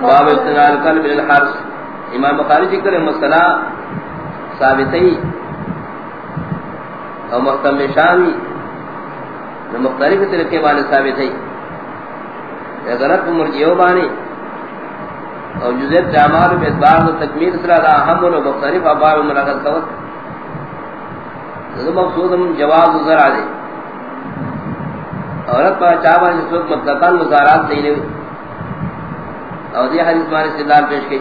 باب استنال قلب الحرس امام بخاری ذکر مسئلہ ثابتی اور محتم شامی۔ مختلف طریقے والے ثابت ہے غلط مرجیو بانی اور جزیت جامال میں ادبار و تکمیل سرا دا اہم و مختلف ابار ملاقات کوت مقصود جواز ذرا دے۔ عورت پر چاوا جس وقت مطلقاً مزارات دینے ہوئی اور یہ حدیث مانے استدلال پیش کی۔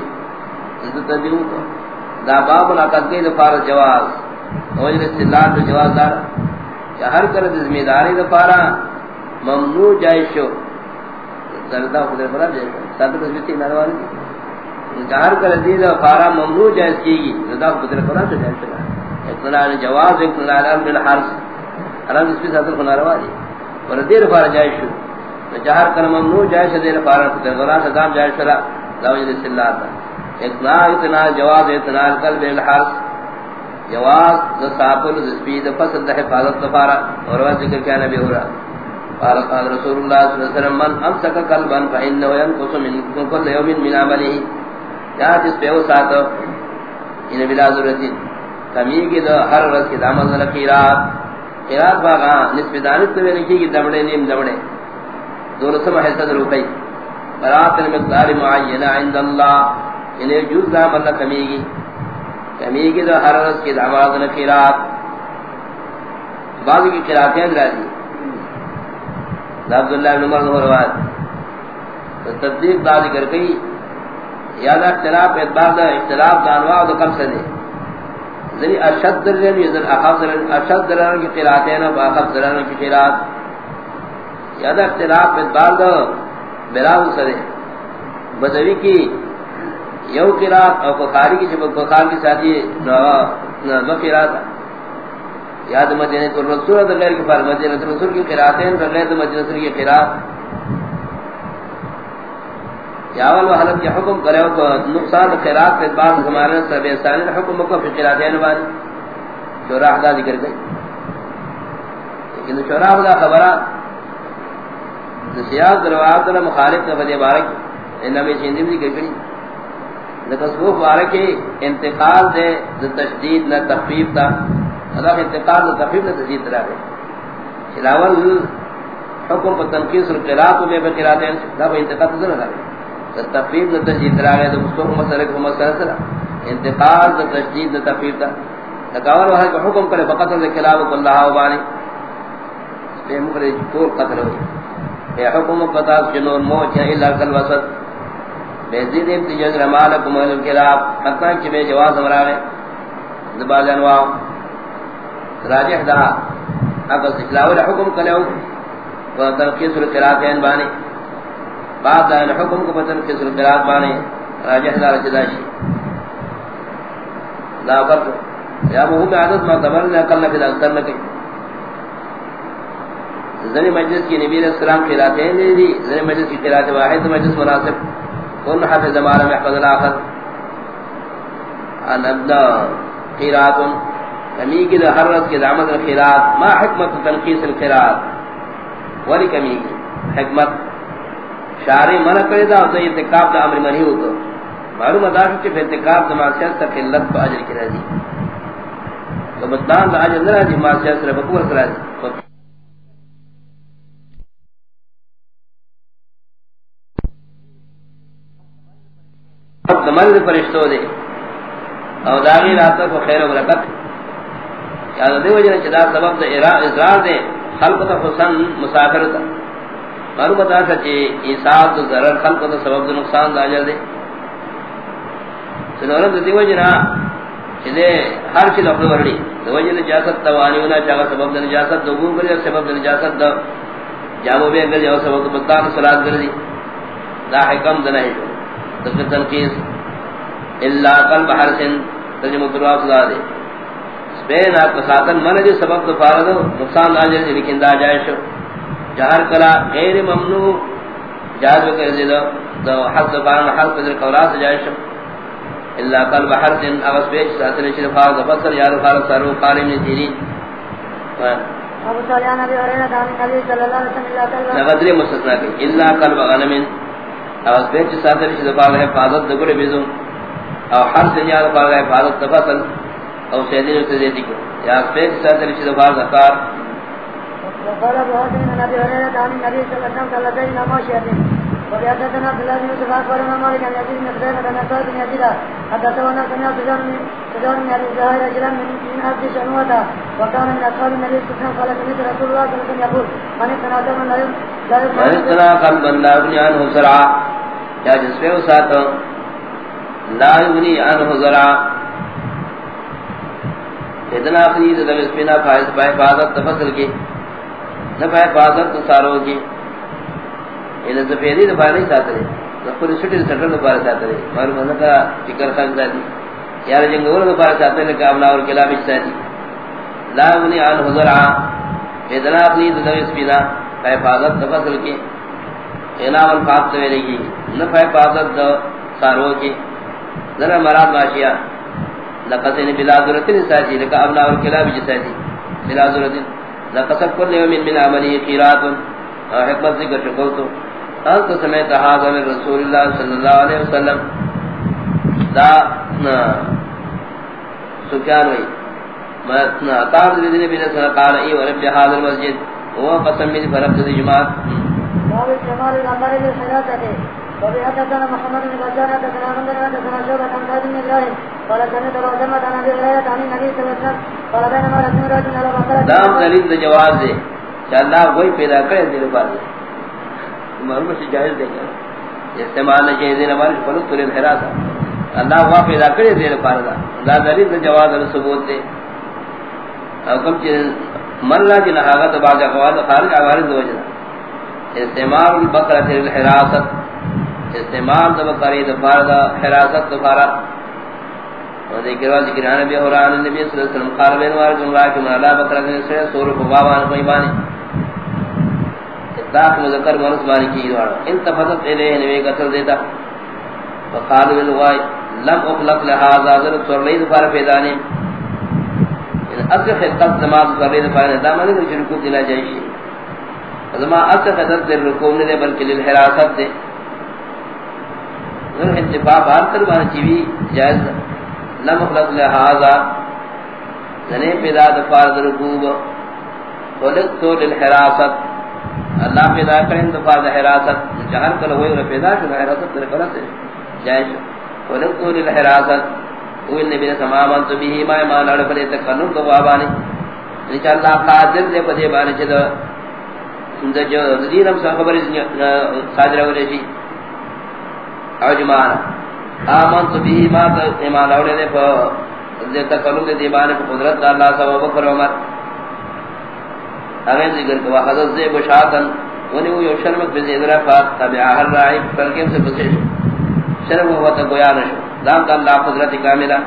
عزت تدیو کو دا باب ملاقات کی دفار جواز۔ اور استدلال پہ جواز دارا ہر کر ذمہ داری دفارا ممنوع جائز شو۔ دردہ خدا فرا جائے ساتھ بس بیتی نروانی ہر کر دی دفارا ممنوع جائز کی گی۔ دردہ خدا فرا جائز شو۔ اقتناع جواز اقتناع بالحرس حرام اس پہ ساتھ نروانی اور دیر فار جائز شو. جہر کر ممنوع جائز دیر فار خدا فرا صدام جائز شرا لاوجد اللہ تا. اقتناع اقتناع جواز اقتناع قلب الحرس. جواز ذ صابل ذ سپید فسد حفاظت دفارا اور وہ ذکر کیا نبی ہو رہا قال قال رسول اللہ صلی اللہ علیہ وسلم، من امسک قلبا فانه ينقص من كل يوم من عمله. یا جس پہ وہ ساتھ ان بلا ضرورت کمی کی دو ہر روز کی دامن نہ قرات قرات باغا نسبت دانت تو لکھی کی دمڑے نیم دمڑے دور سم ہے صدر روپے برات المقدار معینہ عند اللہ۔ انہیں جوز دام اللہ کمی کی کمی دو ہر رس کی دعواز نے قرات بعض کی قراتیں راضی عبداللہ بن عمر نے روایت تو تصدیق بعض کر گئی۔ یاد اختلاف اعتبار دا اختلاف دا انواع دا کم سے دے۔ ذری اشد درجن یذر اخف درجن، اشد درجن کی قراتیں و اخف درجن کی قرات یاد اختلاف اعتبار دا بلاو سے دے بدوی کی یو قرات اور بخاری کی، جب بخار کی ساتھی نو قرات یاد مدینہ تو رسول اللہ غیر کے فرمان مدینہ رسول کی قراتیں غیر مدینہ رسول کی قرات یا اول حالت کے حکم کرے تو نقصان قرات کے بعد ہمارے سب انسان حکم کو فی بعد جو راہ دا ذکر گئی لیکن شورا دا خبرہ سیاق دروات مخالف کا بدے بارک انہاں میں چیندی بھی گئی لتصوف وارکی انتقال دے تشدید، نہ تخفیف تا اللہ انتقال نہ تخفیف، نہ تشدید طرح دے چلاول حکم پر تنقیص القرات میں بقرات دا انتقال تو نہ کرے تخفیف نہ تشدید طرح دے مستوف مسئلہ کو مسئلہ طرح انتقال نہ تشدید نہ تخفیف تا لکاول وہ کہ حکم کرے بقتل خلاف اللہ و بانی بے مخرج طول قتل ہوئی۔ اے حکم پتا جنور موت ہے الا کل وسط بہزید امتجاز رمالکم اہل الکلاب حتی کہ بے جواز امراغے زباز انواع راجح دا۔ اگر سکلاول حکم کلے کلیو فتنقیس القراتین بانی۔ بعد دا یعنی حکم کو بدل کے فتنقیس القرات بانی راجح دا رجداشی لا فرق یا مہم عدد معتبر نے اقل نفید اکثر نکی۔ زنی مجلس کی نبی علیہ السلام قراتین دی دی۔ زنی مجلس کی قرات واحد مجلس مناسب۔ كل حفظ ما لم يحفظ الاخر۔ ان ابدا قرات کمی کی حرت کی دعمت القرات ما حکمت تنقیس القرات ولی کمی کی۔ حکمت۔ شارع منع کرے دا تو ارتکاب دا امر منہی ہو تو معلوم ادا کہ ارتکاب دا معصیت سے قلت پر اجر کی رضی تو بدان دا اجر نہ دی معصیت سے بقوت کرا دی مرد فرشتو دے۔ او داغی راتر کو خیر و برکت۔ یاد دے وجہ چدا سبب دے اضرار دے، خلق تا حسن مسافر تا۔ معلوم بتا سا چی ایساب دو ضرر خلق تا سبب دے نقصان دا جل دے۔ سنورم دے وجہ نا چی ہر چی لفظ ورڑی۔ دے وجہ نجاست توانی ہونا چاہا سبب دے نجاست دو گو کر سبب دے نجاست دو جامو بے کر جاؤ سبب دے بطان صلاة کر دی دا حکم دے نہیں۔ دفت تنقیص الا قلب حرسن ترجمہ دروا صدا دے۔ بین اپ ساتن من جو سبب تو فارد نقصان اجر لیکن دا جائش جہر کلا غیر ممنوع. جاز کر دے دو. حد بان حد قدر کولا سے جائش الا قلب حرسن اوس بیچ ساتن شر فارد بصر یار فارد سرو قالم نے تیری. ابو ابي هريره عن النبي صلى الله عليه وسلم نغدری مستثنا کی الا قلب غنم. او بیچ ساتر چھ دبا ہے حفاظت دگڑ بیزو. او ہر دنیا دا پاگا حفاظت تفصل او سیدین سے دیتی کو یا بیچ ساتر چھ دبا زکار وقال ابو حاتم عن ابي هريره عن النبي صلى الله عليه وسلم قال بين ماشيه وبيحدثنا عبد الله بن يوسف اخبرنا مالك عن يزيد بن خزيمة عن اسود بن يزيد؟ حدثنا سمعت سجار من ابي الزهير رجلا من عبد شنوة. وكان من اصحاب النبي صلى الله عليه وسلم قال سمعت رسول الله صلى الله عليه وسلم يقول، من اتنا دما لا من اتنا قلبا لا يغني عنه زرعا. یا جس پہ اسات لا يغني عنه زرعا. اتنا خرید دل اس پہ نہ فائز پائے حفاظت تفصل کی۔ نہ پائے حفاظت ساروں کی ان زفیری دفاع نہیں ساتھ رہے۔ نقل سٹی سٹر دفاع ساتھ رہے۔ معلوم ہے کہ فکر خان ذاتی یار جنگور دفاع ساتھ رہے کہ امنا اور کلاب اجتاتی لا منی آن عن حضرع ادنا اپنی دنوی سپینا حفاظت تفصل کی۔ انام الفاظ سویرے کی۔ نفع حفاظت دو سارو کی ذرا مراد ماشیا لقصن بلا ضرورتن ساتی لکا امنا اور کلاب اجتاتی بلا ضرورتن لقصد کل یومن من عملی خیرات حکمت ذکر شکوتو انت سمیت حاضر من رسول اللہ صلی اللہ علیہ وسلم. دا سکیان ہوئی اتار دی دین بین سنہ قال، ای ورب حاضر مسجد وہ قسم من فرب جماعت. باب استعمال الامر للحياة وفي محمد بن بشار، حدثنا بن حدثنا شعبة عن بن قال سمعت عن ابي هريرة عن النبي صلى الله عليه وسلم. قال بينما على دام دلیل جواز دے. کہ اللہ وہی پیدا کرے دل پر معلوم ہے جائز دے گا. استعمال نہ چاہیے نہ مالک فلو تو انحراف اللہ وہ پیدا کرے دل پر دا دلیل جواز اور ثبوت دے. او کم چیز من لا جنہ اقوال خارج عوارض دو جنہ. استعمال البقرة الحراست. استعمال دبقری دفارد حراست دفارد ذکر والی ذکر ہے نبی اور ان نبی صلی اللہ علیہ وسلم قال بین وار جمعہ کہ مالا بکر نے سے سور کو بابا کوئی بانی. ذات مذکر مرس بانی کی دوڑ ان تفضل الے نبی قتل دیتا وقال بالوای لم اخلق لهذا ذر سور لید فار پیدانے ان اصل خلقت نماز کر رہے فار دامن کو شرک دلا جائے ازما اصل قدر در رکوع نے بلکہ للحراست دے. نور انتفاع بار تر بان چیوی جائز لم خلق لهذا زنے پیدا دفار درکوب خلقتو للحراست۔ اللہ پیدا کریں دفار دحراست جہر کل ہوئی اور پیدا شد حراست در غلط ہے جائش خلقتو للحراست۔ اوی نبی نے سمامان تو بھی ما ایمان لڑ پلے تکنن تو بابانی انشاء اللہ قادر دے پدے بانے چھ دا جو دینم سا خبر ساجرہ ولے جی۔ عجمانا آمن تو بھی ما ایمان اوڑے دے پا دے تکلم دے دیبانے پا قدرت دا اللہ سوا بکر عمر. اگر ذکر کوا حضرت زی بشاتن ونی وہ یو شرمک بزید رفات تبعا ہر رائی فلکیم سے بسیش شرم ہوا تا گویا نشو دام تا اللہ قدرت کاملہ.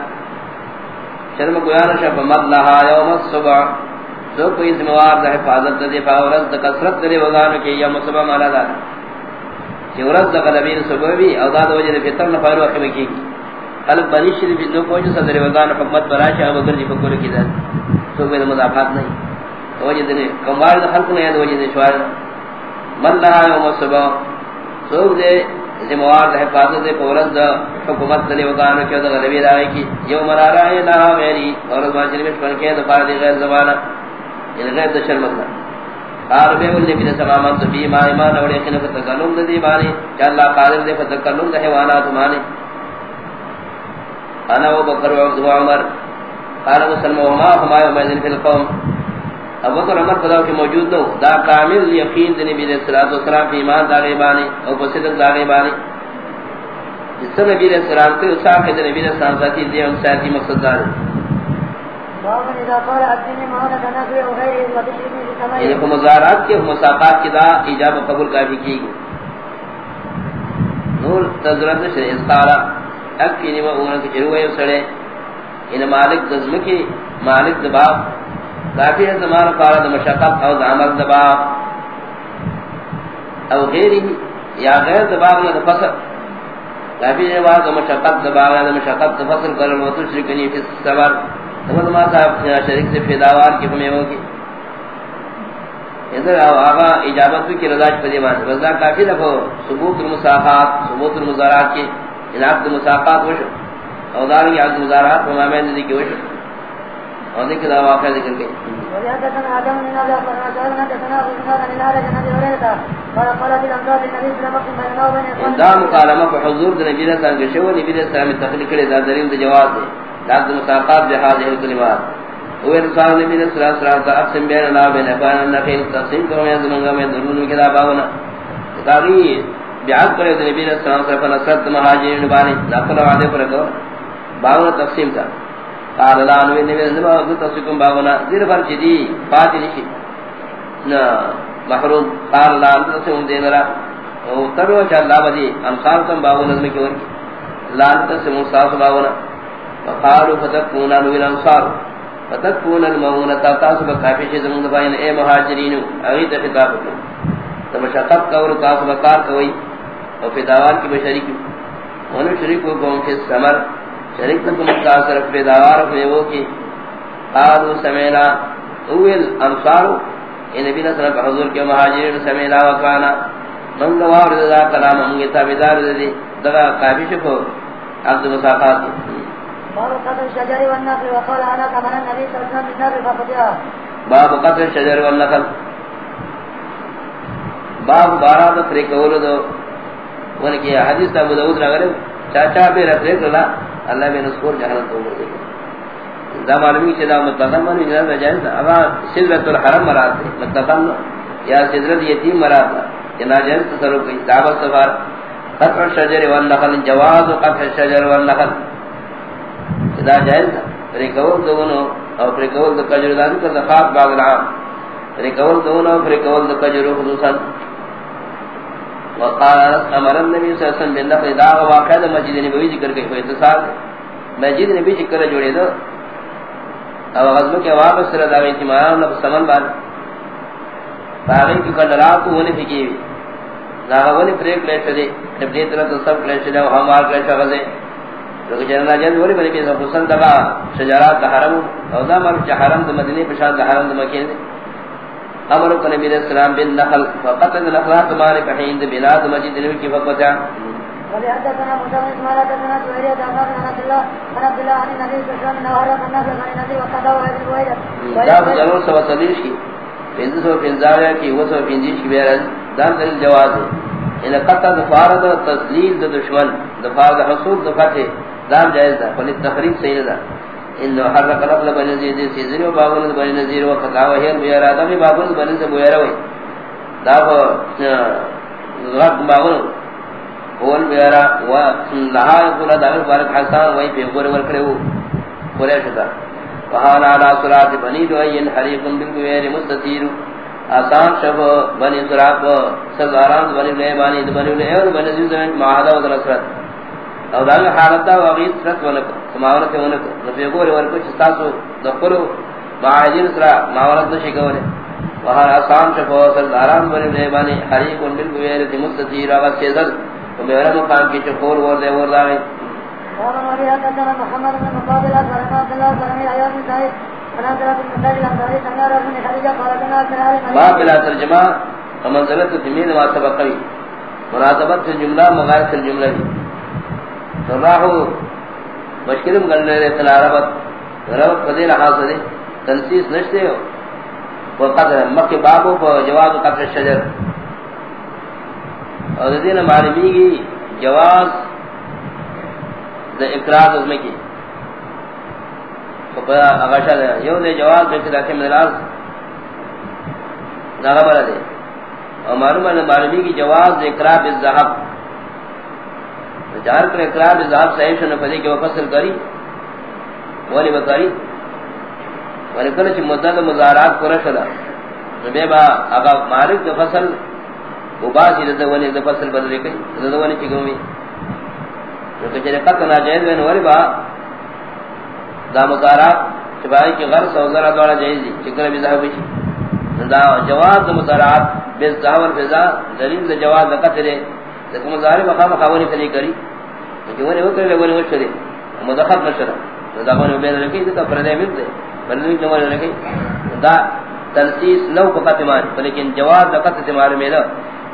شرم گویا نشو پا مد لہا یوم الصبح سو کوئی زموار دا حفاظت دے فاورت دا کسرت دے وگانو کی یوم الصبح مالا دارا کہ ورد دا قلبین او دا دا وجہ دے فطر نفائر وقت میں کی قلب بنی شریف دو پوچھو صدر وگان حکمت براشا اب اگر جی فکر کی ذات تو کوئی مضافات نہیں وجہ دے کموار دا خلق نہیں ہے وجہ دے شوار من لہا یوم الصبح سو دے زموار دا حفاظت دے فورد دا حکمت دے وگان کیوں دا غلبی دا کی یوم را رہا لہا میری اور اس بار شریف پنکے دا فارد غیر زبانہ یعنی غیر دا شرمت قال بے ول نبی سلام تو بھی ما ایمان اور یقین کو تکلم دی بانی کہ اللہ قادر دے فتکلم دے حیوانات مانے۔ انا ابو بکر و عمر۔ قال وسلم وما هما يوم في القوم؟ ابو بکر عمر قضا کہ موجود ہو دا کامل یقین دے نبی علیہ الصلوۃ والسلام کی ایمان دارے بانی اور صدق دارے بانی جس نبی علیہ السلام کے اساں کے نبی علیہ السلام ذاتی دے ان ساتھی مقصد دار یعنی کو مزارات کے مساقات کی دا ایجاب قبول کا بھی کی نور تذرت سے استارا اکی نیمہ عمرہ کی چروے سڑے۔ ان مالک دزم کی مالک دباب کافی ہے زمان پارا دا مشاقت او دا عمل دباب او غیری یا غیر دباب یا دا فصل۔ کافی ہے وہاں دا مشاقت دباب یا دا مشاقت کرن و تشرکنی فی السبر تمام ما صاحب شریک سے پیداوار کی ہمیں ہوگی ادھر آغا اجابت کی رضا پدی مان رضا کافی دفو ثبوت المساقات ثبوت المزارات کی انعقد المساقات وش او دار کی عقد المزارات وما میں نے کی وش اور ذکر دا واقعہ ذکر گئی دا مکالمہ کو حضور دے نبی نے سانگ شو نبی نے سلام تخلیق کرے دا دلیل دے جواز دے۔ لازم مساقات بہذه الکلمات وہ انسان نبی نے صلی اللہ علیہ وسلم اقسم بین اللہ بین ابان النخیل تقسیم کرو یا زمانگا میں درون میں کتاب آونا تاقی بیعاد کرے دے نبی نے صلی اللہ علیہ وسلم نصرت مہاجرین بانی نقل وعدے پر رکھو باونا تقسیم کا قال اللہ عنوی نبی نے زمان اگل تقسیم باونا۔ زیر پر چیدی پاتی نشی نا، محروم۔ قال اللہ عنوی تقسیم دین را تبیو چا اللہ بدی۔ امثال تم باونا نظمی کی ورکی اللہ عنوی باونا۔ وقالوا فتكونا نوی الانصار. فتكون المؤونة تاسب کافی شیز من دبائن اے مہاجرین اغید خطاب کو تمشقت کور تاسب کار کوئی اور فداوار کی بشریک انہوں شریک کو قوم کے سمر. شریک کو متاثر فداوار ہوئے وہ کی قالوا سمینا. اول انصار اے نبی صلی اللہ حضور کے مہاجرین سمینا وکانا من دوار دا کلام ہمگی تابدار دے دغا کافی شکو عبد مساقات باب قطر الشجر والنخل وقال انا كمان النبي صلى الله عليه وسلم بالنار فقطعها باب قطر الشجر والنخل. باب بارا دا فریق اولو دو. ونی کیا حدیث تا بدعود رگرے چاچا بے رفریق اللہ اللہ بے نسکور جہنم تو مردے دا معلومی چی دا مطلقا مانوی جناب جائز دا اگا صدرت الحرم مراد دے مطلقا یا صدرت یتیم مراد دا جنا جائز تصرف کی دعوت سفار قطر الشجر والنخل. جواز قطر الشجر والنخل. دا جائز ہے ریکول دونوں اور ریکول د کجر دان کا زکات باغ العام. ریکول دونوں اور ریکول د کجر خصوصا. وقال امر النبي صلی اللہ علیہ وسلم بالنقل دا واقعہ د مسجد نبوی ذکر کے کوئی اتصال مسجد نبی ذکر جوڑے دو اور غزو کے واپس سر دا اہتمام نہ سمن بعد باغی کی کنڈرات کو ہونے فکی دا ونی بریک لے چلے جب دی طرح تو سب لے چلے ہمار لے چلے لوگ جنرا جن ولی بنی بیس حسن دغا شجرات حرم او دا مر چ حرم د مدینے پشان د حرم د مکہ نے امر کو نبی علیہ السلام بن نخل فقط النخلات مار کہیں بلاد مسجد نبی کی فقطا ولی حدثنا موسى بن اسماعيل حدثنا زهير بن عبد الله عن عبد الله عن النبي صلى الله عليه وسلم نهر الناس عن النبي وقضى وهذه دا ضرور سو صدیش کی بنت سو فنزاویا کی وہ سو کی بیان دان دل جواز ان قطع دفارد تسلیل دشمن دفارد حصول دفتح دام جائز دا فلی تخریب صحیح دا انو حرق نقل بنی نزیر دی سیزنی و بابون بنی نزیر و خطا و حیر بیارا دا بھی بابون بنی سے بیارا ہوئی دا فا غرق بابون قول بیارا و. لہا قول دا بارک حسان وی پی قول ورکڑے ہو قولیش دا وحانا علا صلات بنی دو این حریق بالگویر مستطیر. آسان شب بنی صلات سزاران بنی لے بانی بنی لے اور بنی زمین معاہدہ و دلسرت او دا حالت دا وغیت سرت ونکو سماورت ونکو نفیقور ورکو چستاسو دقلو معاجر سرا معاورت نشی کولے وہاں آسان شفو سرداران بنی بنیبانی حریقون بلکو ویرت مستطیر آغاز چیزل ومیورا مقام کی چکور ور دے ور داوی قال مريم حدثنا محمد بن مقابل اخبرنا عبد الله بن عياض بن سعيد عبد الله بن مسعود عن ابي سمار بن خديجه قال كنا كنا باب بلا ترجمہ منزلت تمین ما سبقی مناسبت جملہ مغارت الجملہ راہو مشکلم گلنے رہے تلا ربط ربط قدیر حاصل ہے تنسیس نشتے ہو. وہ قدر مکی بابو پا جواز قطر شجر. اور دین معلومی کی جواز دا اقرار اس میں کی اغشا دے. یو دے جواز بے خلاکی مدلاز ناغبر دے. اور معلوم ہے معلومی کی جواز دا اقرار بالزہب کر اقرار ذات صحیح شنو پدی کہ وہ فصل کری، ولی بکاری ولی کل چ مدد مزارات پر شدا۔ بے با اگا مالک دو فصل وباسی دد ولی دو فصل بدل کئی، دد ولی چ گومی۔ تو کہ جے قط وین ولی با دا مزارات چبائی کی غرض او ذرا دوڑا جائز دی چکر بھی ذہب شی دا جواز مزارات بے ظاہر فضا دلیل دا جواز قطرے لیکن مزارع مقام خاونی کلی کری۔ کہ وہ نے وہ کرے وہ نے وشرے مدخل نشر دا وہ نے بیان رکھی تو پردے میں دے بلنی جو نے رکھی دا تنسیس نو کو ختمان لیکن جواب لقت تمہارے میں نہ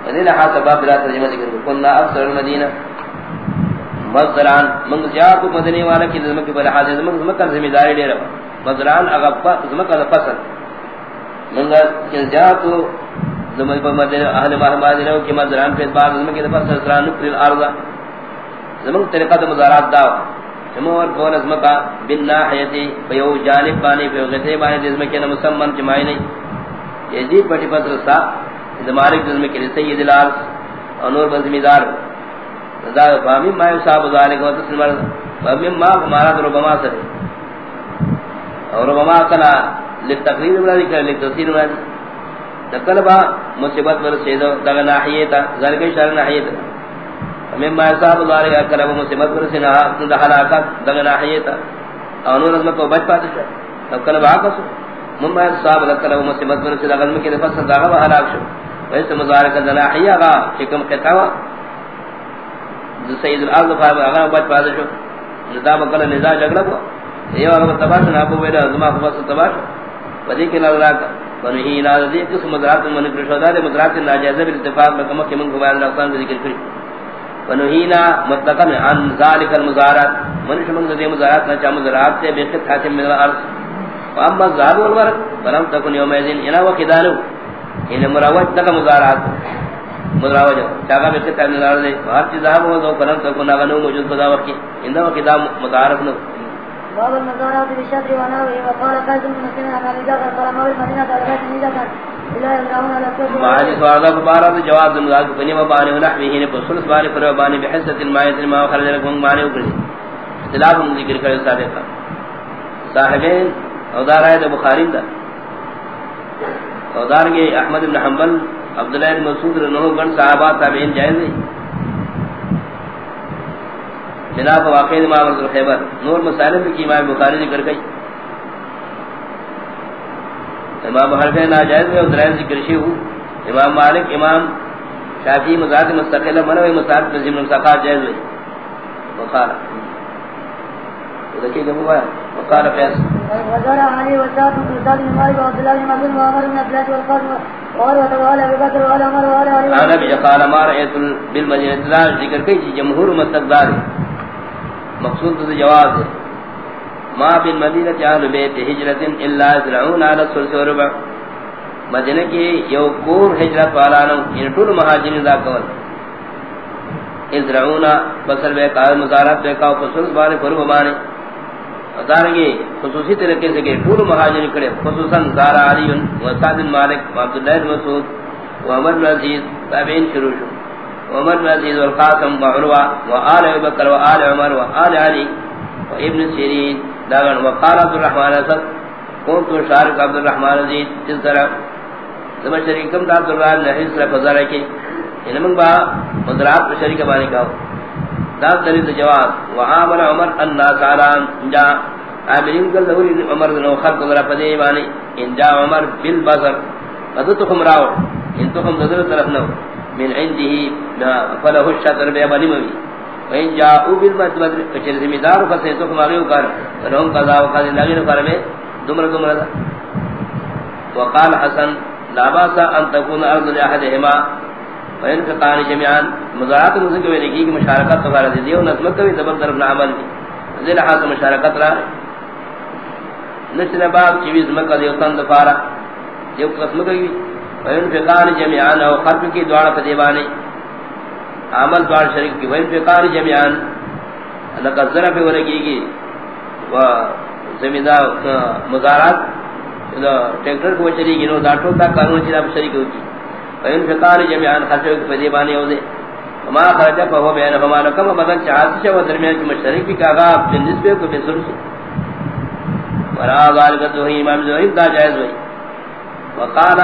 ذی لحاظ باب بلا ترجمہ ذکر کرنا افسر المدینہ مزران من جاء کو مدنی والا کی ذمہ کے بلحاظ ذمہ ذمہ کا ذمہ داری لے رہا مزران اغفا ذمہ کا فصل. من جاء کو ذمہ پر مدنی اہل محمد نے کہ مزران پہ بعد ذمہ کے فصل سران پر الارض. ذمہ طریقہ دا مزارات دا. جمہور کون ازمہ کا بالناحیتی بیو جانب بانی بیو غتے بانی ذمہ کے مسمن جمائی نہیں یہ جی پٹی پتر سا مالک ذمہ کے سید الال انور بزمیدار دا فامی ما صاحب ذالک و تسلم فامی ما ہمارا تو ربما سے اور ربما کنا لتقریر ولا ذکر لتفسیر ولا تکلبا مصیبت ور سیدو دغ ناحیہ تا ذالک شر ناحیہ تا فامی ما صاحب ذالک کلب مصیبت ور سنا دا ہلاکت دغ ناحیہ تا انور رحمت کو بچ پاتے تکلبا کس مما صاحب کلب مصیبت ور سنا غلم کے فصل دا ہلاک شو ویسے مزارک دنا دلاحیہ غا حکم قطعہ سید الارض فاهم اغا بچ پاس شو ندا بکل ندا جگڑا کو یہ اگر تباش نہ کو ویلا زما کو بس تباش. ودی کہ اللہ کا ونہی لا دی کس مدرات من پرشودا دے مدرات ناجائز بال اتفاق میں کہ من کو بیان رکھان ذکر کری ونہینا مطلقا عن ذلك المزارات. من شمن دے مزارات نہ چا مزارات سے بے خط حاکم من الارض. واما ذاب والورق فلم تكن يومئذ الى وكدانو ان مراوت تک مزارات. مدراوج چاگا میں کہتا ہے نار دے. ہر چیز ہے وہ تو کرن تو نہ گنو موجود خدا وقت ان دا کتاب متعارف نو. باب النظارات بالشد وناوي وقال قاسم بن مسلم عن ابي جعفر قال مولى المدينه قال قاسم بن جعفر الى يوم على كل ما هذه سوال بارا جواب دمغا بني ما بانی ونحوه نے بسل سوال پر بانی بحثه الماء ما خرج لكم معنی اوپر اختلاف ذکر کرے صادق صاحبین او دارائے بخاری دا۔ او دارگے احمد بن حنبل، عبداللہ بن مسعود رنو گن صحابہ تابعین جائز نہیں خلاف واقعی واقع امام الخیبر۔ نور مسائل کی امام بخاری ذکر گئی امام حنفی ناجائز ہے اور درائم ذکر شی ہو امام مالک امام شافعی مذاہب مستقل منو مسائل میں ضمن سقات جائز ہے وقال۔ دیکھیے جب ہوا وقال قیاس وزار علی سعد بن مالک وعبد الله بن مسعود وعمر بن عبد الله والقاسم اور وتوالى ابو بکر وعلى عمر وعلى علي انا بھی قال ما رايت بالمدينه لا ذکر کئی جمهور مستقدار مقصود تو جواز ہے۔ ما بالمدینہ اہل بیت ہجرت الا زرعون على الثلث وربع مدینہ کی یو کور ہجرت والا نو ان یعنی ٹول مہاجرین دا کول. ازرعون بسر بے قائم مزارات بے کاو فصل بارے فرب مانے ادارنگی خصوصی طریقے سے کہ ٹول مہاجرین کرے، خصوصا زارا علی و سعد مالک، و عبداللہ بن مسعود، و عمر بن عزیز، تابعین شروع شو. عمر بن عزیز والقاسم و عروہ و آل بکر و آل عمر و آل علی و ابن سیرین. داغن و قال عبد الرحمن اسد کون تو شارک عبد الرحمن عزیز جس طرح۔ زمان شریکم عبد الرحمن نحیس طرح فضا رکھے ان با مدرات پر شریک بانی کہو دا دلیل جواب۔ و عامل عمر الناس علان جا عاملین کل دوری عمر دنو خلق ذرا پدے بانی ان جا عمر بالبصر فدتکم راو۔ ان تو تکم ددر طرف نو۔ من عنده فله الشطر بے بنی وین جاءو بالمدبر کچر زمیدار فسے تو کماغیو کر فلهم قضا و قضا وقضی لغیر فرمے دمر دمر دا وقال حسن لا باسا ان تكون ارض لاحدهما وین فقان جميعا مضاعات مذکر میں لکھی کہ مشارکت تو غرض دیو نظمت بھی دبر طرف نہ عمل دی ذل حاصل مشارکت را نسل باب چیز مکہ دیو تند فارا دیو قسم کی وین فقان جميعا او خلق کی دعا فدیوانی عمل دوار شریک کی وین فقار جمعان لکہ ذرہ پہ ورگی گی و زمیدہ مزارات ٹیکٹر کو چلی گی، نو داٹو تا قانون چلا پہ شریک ہوگی۔ وین فقار جمعان خرچو کی فدیبانی ہو دے۔ وما خرجہ پہ ہو بیانا فما لکم مدن چاہتی شا و درمیان کی مشترک بھی کاغا جنس پہ کو بے سلس ورا ذالکت ہوئی امام زہیم دا جائز ہوئی۔ وقال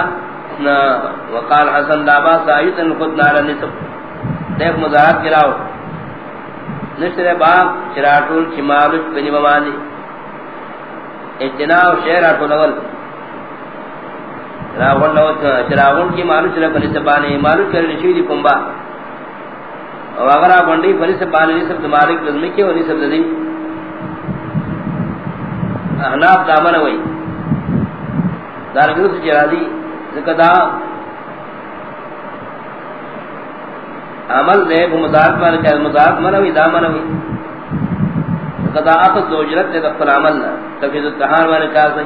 وقال حسن دابا سایتن خود نارا نصف دیکھ مزارات گراو نشتر باق چراٹول چی مالک بمانی۔ اجتناو شیر آٹول اول۔ راغن لو چراغن کی مالک چرا کنی سبانی مالک کرنی شوی دی کمبا او اگر آپ انڈی فری سبانی نصف دی مالک دزمی کی و نصف دی احناف دامن ہوئی۔ دار گرو سے جرادی ذکدا عمل دے مضاف مان کہ مضاف منوی دا منوی ذکدا اخذ دو اجرت دے دخل عمل نہ. تفید التحار مان کا سی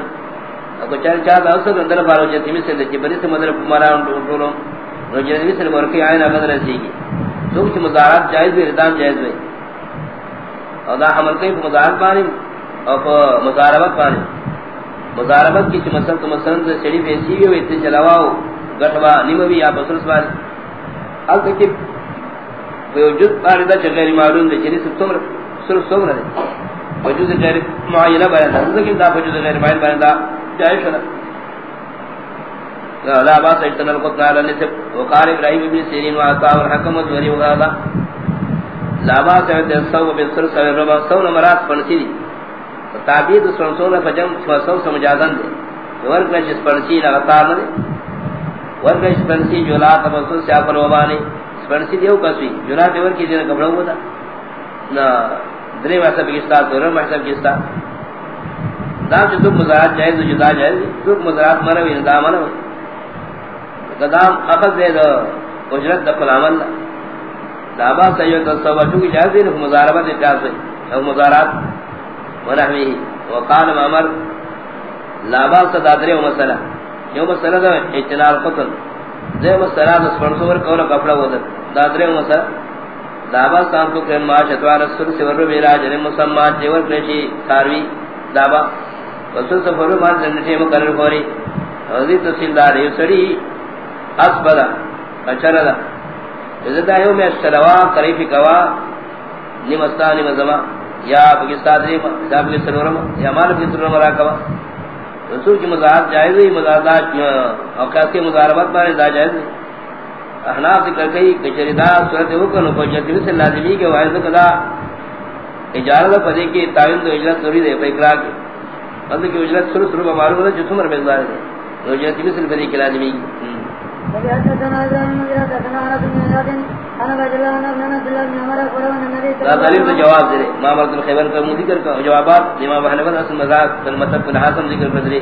کو چل چا دا اس اندر بارو جتی میں سے کہ بری سے مدر مارا ٹولو. رجی سے ورکی عین اگر رسی کی تو کہ مضارات جائز بھی ردان جائز بھی اور دا عمل کئی مضارات پانی اور مضاربت پانی مضاربت کی مثلا تو مثلا سے سڑی بیسی ہوئی تے چلاواو گٹوا، نیموی یا بسرس بانی ال تک کہ وجود پانی دا غیر معلوم دے چلی سب تمر صرف سمر دے وجود غیر معینہ بیان دا لیکن دا وجود غیر معین بیان دا جائے شنا لا باس اجتنا القطن على نسب وقال ابراهيم ابن سيرين وعطاء والحكم والزوري وغالا لا باس اجتنا الصوب بالصرص والربا صون مرات پنسی دی. تعبید سنسونا فجم فسو سمجازن دے ورکش سپنسی لغتار دے ورکش سپنسی جولا تبسل سیافر وبانے سپنسی دیو کسوی جولا دیور کی دینا کبڑا ہوا دا نا دری محسب کستا دورر محسب کستا دام چھ دک مزارات جائز و جدا جائز دک مزارات منوی ندا منوی قدام اخذ دے دا، اجرت دخل عمل دابا سیوت الصوبہ چونکہ جائز دے مزاربت اتیاز دے مزارات ونحوه وقال عمر لا باس دادرے مسئلہ. یو مسئلہ دا اجتناب قتل. دے مسئلہ دا سپنسور کولا کپڑا ودر دادرے مسئلہ دابا سام کو کرن معاش اتوار السر سور بیرا جن مسمات جیور کلیشی ساروی. دابا. وصل سفر مان جنٹی مقرر خوری. وزی تسیل دار یو سڑی. اسبدا. اچھر دا عزتا یو میں اشتروا قریفی کوا. نمستا نمزما. یا پاکستان دی حساب کے سرورم یا مال کے سرورم راکبا رسول کی مزاحت جائز ہے مزاحت اوقات کے مزاربت بارے دا جائز ہے احناف ذکر کئی کچریدا صورت حکم کو جتوی سے لازمی کے واحد قضا اجارت پدے کی تعین دو اجرت ضروری دے اقرار کی مطلب کہ اجرت سر سر معلوم ہے جو تمہر مقدار ہے اجرت مثل پدے کی لازمی۔ تعلیم جواب دے ما مرد الخیبر کا مو ذکر کا جوابات امام حنبل اصل مذاق المتب بن حاتم ذکر بدری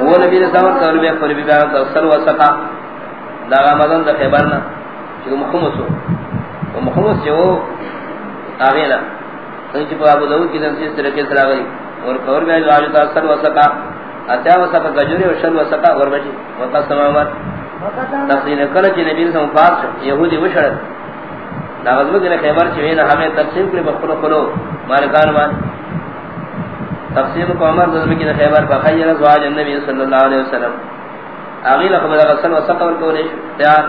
وہ نبی نے سمجھ کر بھی پر بھی بیان اصل و سقا دا مدن دا خیبر نا جو محمد سو وہ محمد سے وہ آگے پا ابو داود کی تنسیس طریقے سے راگئی اور کور میں جو آجتا اصل و سقا اتیا و سقا گجوری و شل و سقا اور بچی وقت سمامت تقسیم کل چی نبی رسم فاس یہودی وشڑت دا غزبت دن خیبر چوین ہمیں تقسیم کلی بخلو خلو مالکان مان تقسیم کو عمر دن کی خیبر فخیر ازواج النبی صلی اللہ علیہ وسلم. اغیل خبر غسل و سقا ورکو نیش تیار.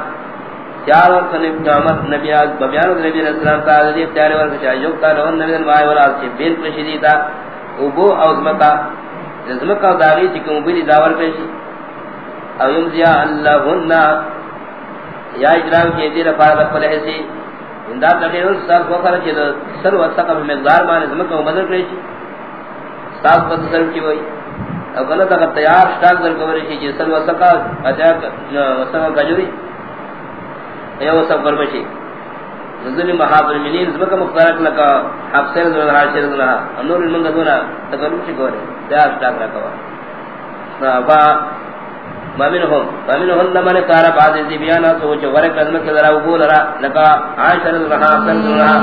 تیار ورکو نبی عمر نبی آج ببیان نبی علیہ السلام تعالی دیب تیار ورکو چاہی یوکتا لون نبی دن مائی ورال چی بین پشیدی تا ابو اوزمکا زمکا. داغی چکم بلی داور پیشی او یمزیا اللہن یا اجرام کی دیر فارد اقبل حسی. اندار تغیر سال کو خرچ سر و سقب مقدار مانے زمکہ و بدل کرشی سال کو تصرف کی ہوئی او غلط اگر تیار شتاک در کبرشی جی سر و سقب اتیاک وسقب کجوری یا وسقب کرمشی نزل محاضر منین زمکہ مختارک لکا حق سیر زمان حاشر زمان انور المنگا دونا تقرب شکوری تیار شتاک رکوا مامنهم مامنهم لمن قال بعض الذبيان سوچ ورق لازم کے ذرا وقول را لگا عاشر رہا اثر رہا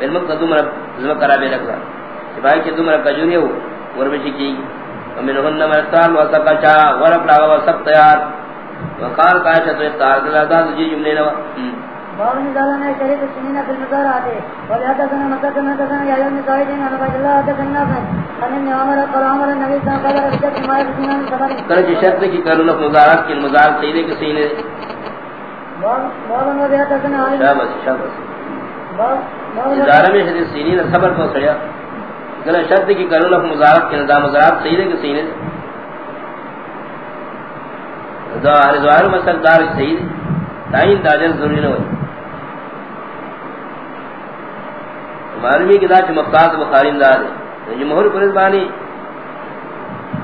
علم قدم رب ذم کرا بے لگا سپاہی کے تمہارا کجوری ہو ور بچی کی مامنهم لمن قال وسقا ورق لا سب تیار. وقال قائشہ تو تار دلا دا جی جملے باون شریف فی عمر قال عمر النبي وسلم ما کرے جی شرط کی کرنا مزارات کی مزار سیدے کے سینے. باون ولیاتا کنا شاباش شاباش. ادارہ میں حدیث سینی نے صبر کو سڑیا کرے شرط کی کرنا مزارات کے نظام مزارات سیدے کے سینے ظاہر ظاہر مسل دار صحیح ہے۔ تعین تاجر ضروری نہ ہوئی معلومی کی دا چھ مفتاز بخاری دا دے جمہور پرزبانی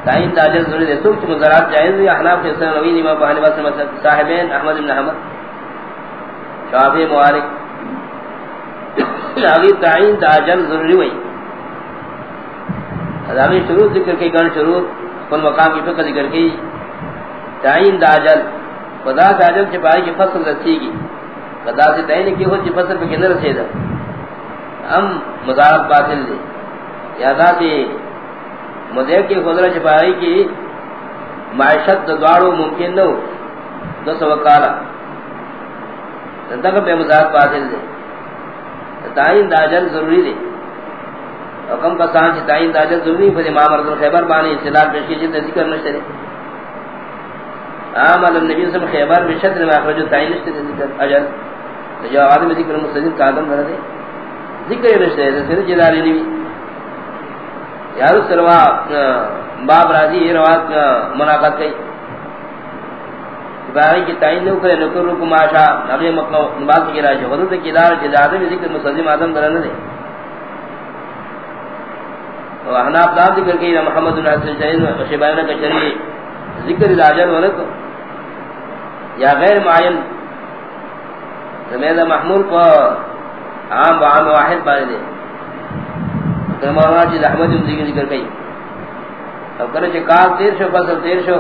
تائین داجر ضروری دے سوک چھ مزارات جائز ہوئی احناف کے سن روین امام بحانی باسر مسئلہ۔ صاحبین احمد بن احمد شافی موارک آگی تائین داجر ضروری ہوئی۔ ادامی شروع ذکر کی گن شروع کل مقام کی فقہ ذکر کی تعین داجل خدا داجل چپائی کی فصل رسی گی خدا سے تعین کی ہو چی فصل پہ کندر رسیدہ ہم مزارت باطل دے یا دا سی مدیر کی خدرہ چپائی کی معیشت دوارو ممکن نو دو سو کالا تک پہ مزارت باطل دے تعین داجل ضروری دے حکم کا سان چ تعین داجل ضروری ہے امام مرد خیبر بانی اصطلاح پیش کی جے ذکر نہ کرے عام علی نبی صلی خیبر بشتر میں اخرج تعین نشتے ذکر اجل. جو آدم ذکر مستدین قادم کر دے. ذکر نشتے ہے سر جلالی نبی. یار سروا باب راضی یہ روایت مناقض کئی. باری کی تعین نہ کرے نکر کو ماشا نبی مکہ بات کی راج حضرت کی دار جی، جلادم ذکر مستدین آدم درن دے. وحنا اپنا ذکر کی محمد بن حسن شہید شبائنہ کا شریع ذکر الاجر ولک یا غیر معین. زمیدہ محمول کو عام وعام واحد بارے دے کہ مولانا جی احمد ذکر ذکر کی اب کرے چھے کال تیر شو، فصل تیر شو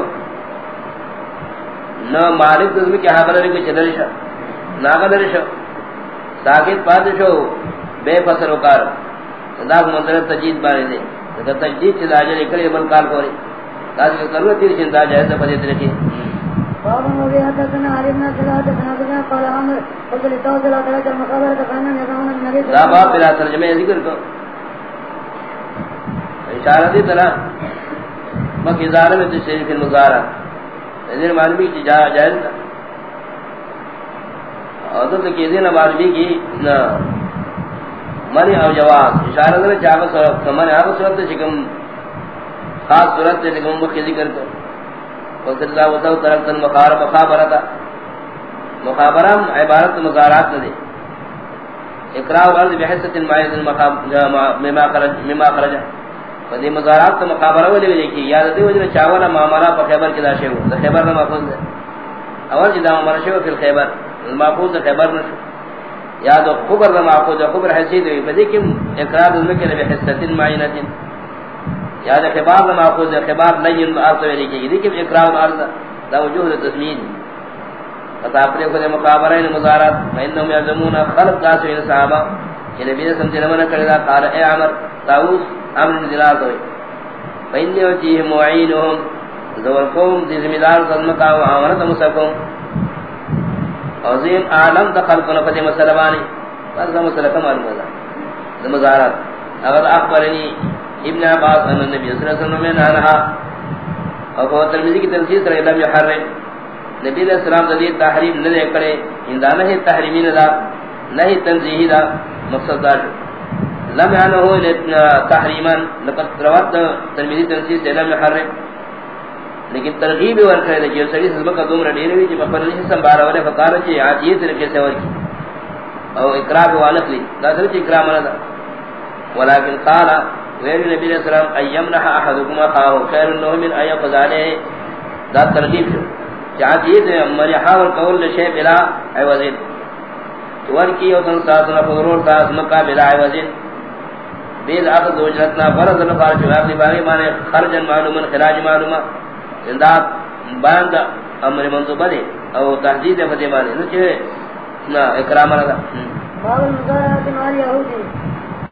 نہ مالک دزمی کی حاقل رکھو چلر شو ناقل شو ساکت پات شو، بے فصل وکار. دا منظر تجدید بارے دے کہ تجدید سے اجر کرے بل کال کوری تاکہ کرو تیر چنتا جائے تو پدے ترکی باب موضوع حدثنا علي بن سلاد بن عبد قال عمر قلت لتوصل على المخابرة فانا يزعون النبي دا باب بلا ترجمہ ذکر کو اشارہ دی طرح مکی ظالم تشریف فی المزارہ ذیر معلومی کی جائز تھا۔ اور تو کہ ذیر معلومی کی منی او جواز اشارہ دے چاہا صورت منی او صورت چکم خاص صورت دے لکم مخی ذکر کر. وصل اللہ وصل ترکتا مخارب مخابرتا مخابرم عبارت مزارات دے اقراء الارض بحثت المعید مما خرج مما خرج. فدی مزارات تو مخابرہ ولی ولی کی. یاد دے وجہ چاولا معاملہ پر خیبر کی داشے ہو. خیبر نہ محفوظ ہے اول جدا معاملہ شو فی الخیبر. المحفوظ خیبر نہ یا دو خبر دا معقود خبر حسید ہوئی فدی کم اقرار ذکر بحثت معینت یا دا خبار دا معقود خبار لین آرسو ویلی کی دی کم اقرار الارض دا وجوہ دا تسمین فتاپنے خود مقابرین مزارات فإنہم یعظمون خلق قاسو ان صحابہ کہ نبی نے سمجھے لمنہ کردہ قال، اے عمر تاؤس امر دلات ہوئی فإنہم وچیہ معینہم دور قوم دی زمیدار صدمکا و آمرت مسکم عظیم عالم دخل کنا فتح مسلمانی بس دا مسلکہ معلوم دا مزارات. اگر اخبرنی ابن عباس ان النبی صلی اللہ علیہ وسلم میں نانہا اور وہ ترمیزی کی تنسیز رہی لم یحرم نبی علیہ السلام ذلی تحریم نہ کرے اندہ نہیں تحریمی نہ نہیں تنزیہی یعنی دا مقصد دا لم یعنہو تحریما. لقد روات ترمیزی تنسیز سے لم یحرم لیکن ترغیب ورکھے دے جو سڑی سزمہ کا دوم رڈی روی جب اپنے نہیں سنبارا والے فقارا چی آج یہ طریقے سے ورکی او اقراب والک لی لا سر چی اقرام لدہ ولیکن قالا ویلی نبی علیہ السلام ایمنح احدکم اخاہو خیر انہو من ایا قضالے دا ترغیب شو چاہت یہ دے مریحا والقول لشے بلا عوضین. ورکی او تن ساتنا فضرور تاس مکہ بلا عوضین. بیل اخذ وجرتنا فرض نفار چواب دی. باغی مانے خرجن معلومن، خراج معلومہ انداد باند امر منصوبہ دے او تحدید فتح بانے. نو نا، اکرام رہا باب المزارات مال یہودی